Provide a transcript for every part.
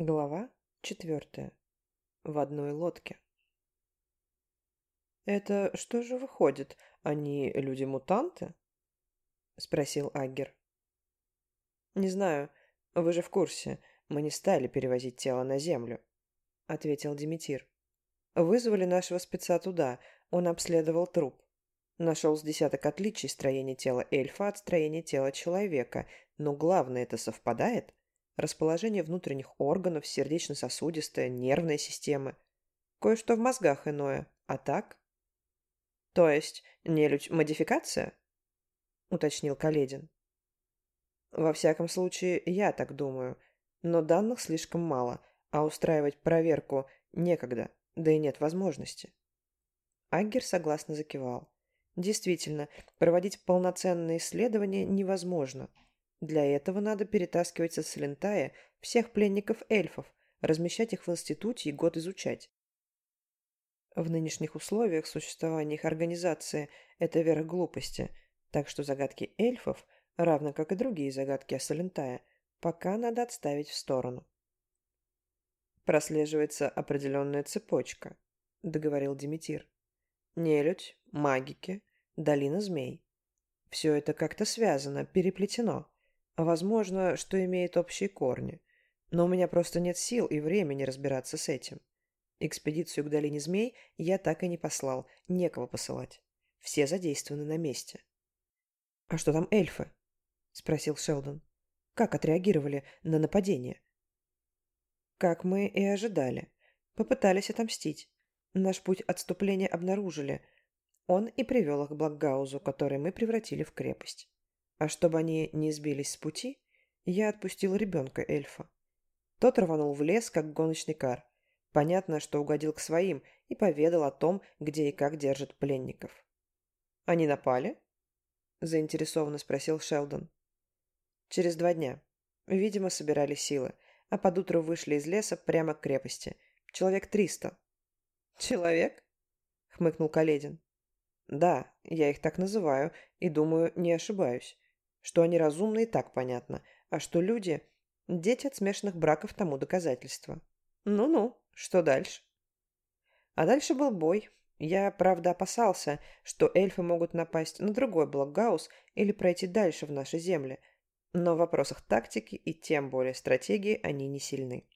Глава четвертая. В одной лодке. «Это что же выходит? Они люди-мутанты?» — спросил Аггер. «Не знаю. Вы же в курсе. Мы не стали перевозить тело на Землю», — ответил Димитир. «Вызвали нашего спеца туда. Он обследовал труп. Нашел с десяток отличий строения тела эльфа от строения тела человека. Но главное это совпадает?» Расположение внутренних органов, сердечно-сосудистая, нервная система. Кое-что в мозгах иное. А так? То есть, нелюдь – модификация? Уточнил Каледин. Во всяком случае, я так думаю. Но данных слишком мало, а устраивать проверку некогда, да и нет возможности. Аггер согласно закивал. Действительно, проводить полноценные исследования невозможно – для этого надо перетаскивать со Салентая всех пленников эльфов, размещать их в институте и год изучать. В нынешних условиях существования их организации это вера глупости, так что загадки эльфов, равно как и другие загадки о Салентае, пока надо отставить в сторону. Прослеживается определенная цепочка, договорил Димитир. Нелюдь, магики, долина змей. Все это как-то связано, переплетено. Возможно, что имеет общие корни. Но у меня просто нет сил и времени разбираться с этим. Экспедицию к долине змей я так и не послал, некого посылать. Все задействованы на месте. «А что там эльфы?» – спросил Шелдон. «Как отреагировали на нападение?» «Как мы и ожидали. Попытались отомстить. Наш путь отступления обнаружили. Он и привел их к Блокгаузу, который мы превратили в крепость. А чтобы они не сбились с пути, я отпустил ребенка эльфа. Тот рванул в лес, как гоночный кар. Понятно, что угодил к своим и поведал о том, где и как держат пленников. «Они напали?» – заинтересованно спросил Шелдон. «Через два дня. Видимо, собирали силы, а под утро вышли из леса прямо к крепости. Человек триста». «Человек?» – хмыкнул Каледин. «Да, я их так называю и, думаю, не ошибаюсь. Что они разумны и так понятно, а что люди – дети от смешанных браков тому доказательство. Ну-ну, что дальше? А дальше был бой. Я, правда, опасался, что эльфы могут напасть на другой Блокгаус или пройти дальше в наши земли, но в вопросах тактики и тем более стратегии они не сильны.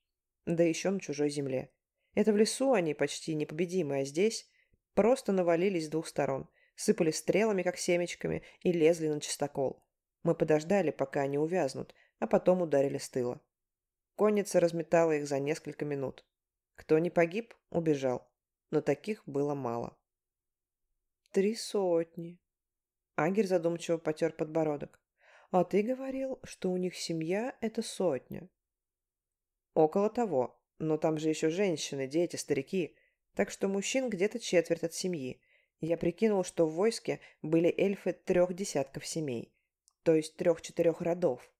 Да еще на чужой земле. Это в лесу они почти непобедимы, а здесь просто навалились с двух сторон, сыпали стрелами, как семечками, и лезли на чистокол. Мы подождали, пока они увязнут, а потом ударили с тыла. Конница разметала их за несколько минут. Кто не погиб, убежал. Но таких было мало. «Три сотни». Агер задумчиво потер подбородок. «А ты говорил, что у них семья — это сотня». «Около того. Но там же еще женщины, дети, старики. Так что мужчин где-то четверть от семьи. Я прикинул, что в войске были эльфы трех десятков семей то есть трех-четырех родов.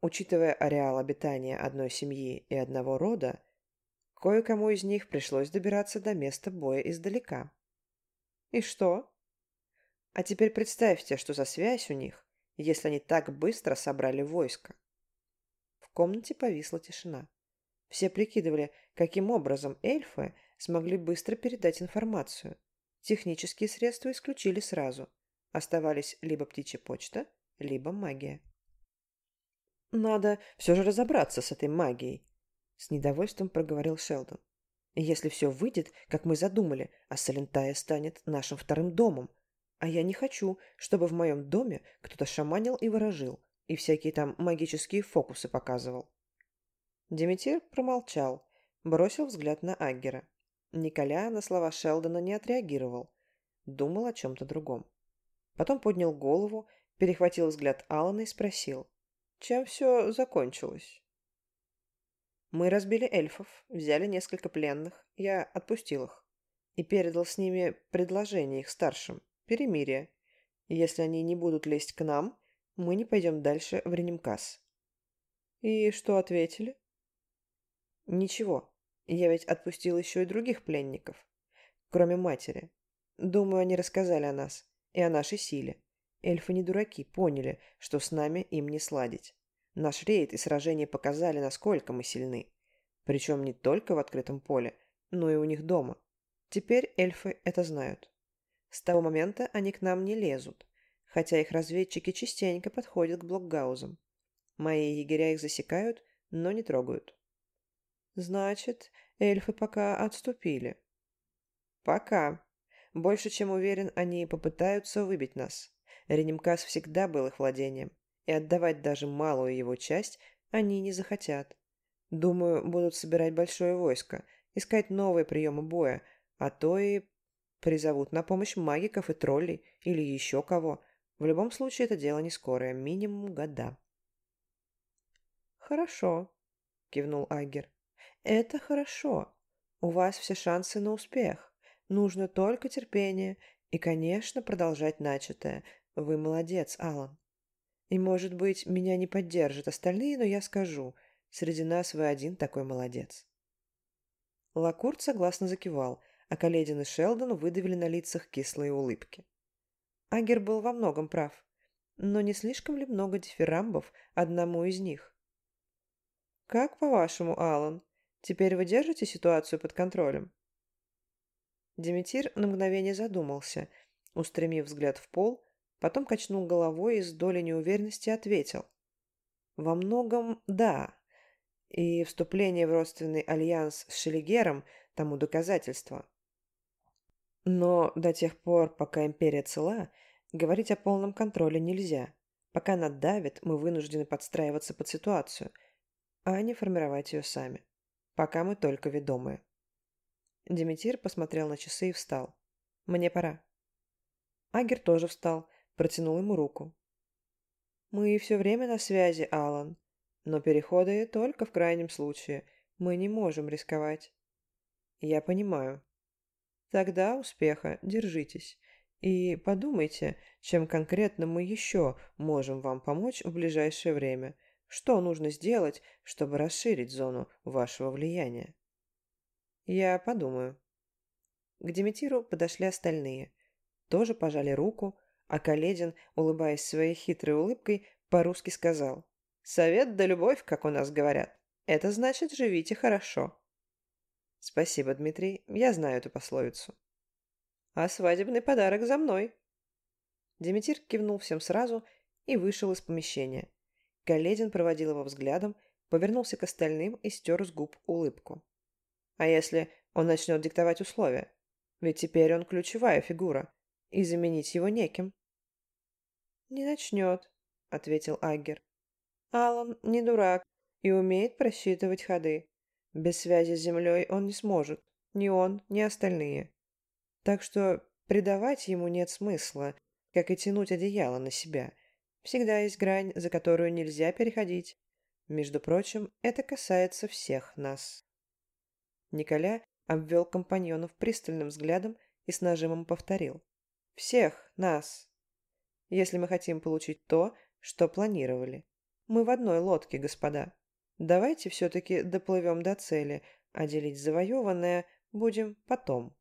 Учитывая ареал обитания одной семьи и одного рода, кое-кому из них пришлось добираться до места боя издалека. И что? А теперь представьте, что за связь у них, если они так быстро собрали войско. В комнате повисла тишина. Все прикидывали, каким образом эльфы смогли быстро передать информацию. Технические средства исключили сразу. Оставались либо птичья почта, либо магия. «Надо все же разобраться с этой магией», — с недовольством проговорил Шелдон. «Если все выйдет, как мы задумали, а Салентая станет нашим вторым домом. А я не хочу, чтобы в моем доме кто-то шаманил и ворожил, и всякие там магические фокусы показывал». Деметир промолчал, бросил взгляд на Аггера. Николя на слова Шелдона не отреагировал. Думал о чем-то другом. Потом поднял голову перехватил взгляд Алана и спросил, чем все закончилось. Мы разбили эльфов, взяли несколько пленных, я отпустил их и передал с ними предложение их старшим, перемирие. Если они не будут лезть к нам, мы не пойдем дальше в Ренимкас. И что ответили? Ничего, я ведь отпустил еще и других пленников, кроме матери. Думаю, они рассказали о нас и о нашей силе. Эльфы не дураки, поняли, что с нами им не сладить. Наш рейд и сражение показали, насколько мы сильны. Причем не только в открытом поле, но и у них дома. Теперь эльфы это знают. С того момента они к нам не лезут, хотя их разведчики частенько подходят к блокгаузам. Мои егеря их засекают, но не трогают. Значит, эльфы пока отступили. Пока. Больше чем уверен, они попытаются выбить нас. Ренимкас всегда был их владением, и отдавать даже малую его часть они не захотят. Думаю, будут собирать большое войско, искать новые приемы боя, а то и призовут на помощь магиков и троллей или еще кого. В любом случае, это дело не скорое, минимум года. «Хорошо», — кивнул Агер. «Это хорошо. У вас все шансы на успех. Нужно только терпение и, конечно, продолжать начатое. Вы молодец, Алан. И, может быть, меня не поддержат остальные, но я скажу, среди нас вы один такой молодец. Лакурт согласно закивал, а Каледин и Шелдон выдавили на лицах кислые улыбки. Агер был во многом прав, но не слишком ли много дифирамбов одному из них? «Как по-вашему, Алан, теперь вы держите ситуацию под контролем?» Деметир на мгновение задумался, устремив взгляд в пол, потом качнул головой и с долей неуверенности ответил. «Во многом да. И вступление в родственный альянс с Шелигером тому доказательство. Но до тех пор, пока империя цела, говорить о полном контроле нельзя. Пока она давит, мы вынуждены подстраиваться под ситуацию, а не формировать ее сами. Пока мы только ведомые». Деметир посмотрел на часы и встал. «Мне пора». Агер тоже встал, протянул ему руку. «Мы все время на связи, Алан, но переходы только в крайнем случае. Мы не можем рисковать». «Я понимаю». «Тогда успеха, держитесь. И подумайте, чем конкретно мы еще можем вам помочь в ближайшее время. Что нужно сделать, чтобы расширить зону вашего влияния?» «Я подумаю». К Деметиру подошли остальные. Тоже пожали руку, а Каледин, улыбаясь своей хитрой улыбкой, по-русски сказал. «Совет да любовь, как у нас говорят. Это значит, живите хорошо». «Спасибо, Дмитрий, я знаю эту пословицу». «А свадебный подарок за мной». Деметир кивнул всем сразу и вышел из помещения. Каледин проводил его взглядом, повернулся к остальным и стер с губ улыбку. А если он начнет диктовать условия? Ведь теперь он ключевая фигура, и заменить его неким. «Не начнет», — ответил Аггер. «Алан не дурак и умеет просчитывать ходы. Без связи с землей он не сможет, ни он, ни остальные. Так что предавать ему нет смысла, как и тянуть одеяло на себя. Всегда есть грань, за которую нельзя переходить. Между прочим, это касается всех нас». Николя обвел компаньонов пристальным взглядом и с нажимом повторил. «Всех нас!» «Если мы хотим получить то, что планировали. Мы в одной лодке, господа. Давайте все-таки доплывем до цели, а делить завоеванное будем потом».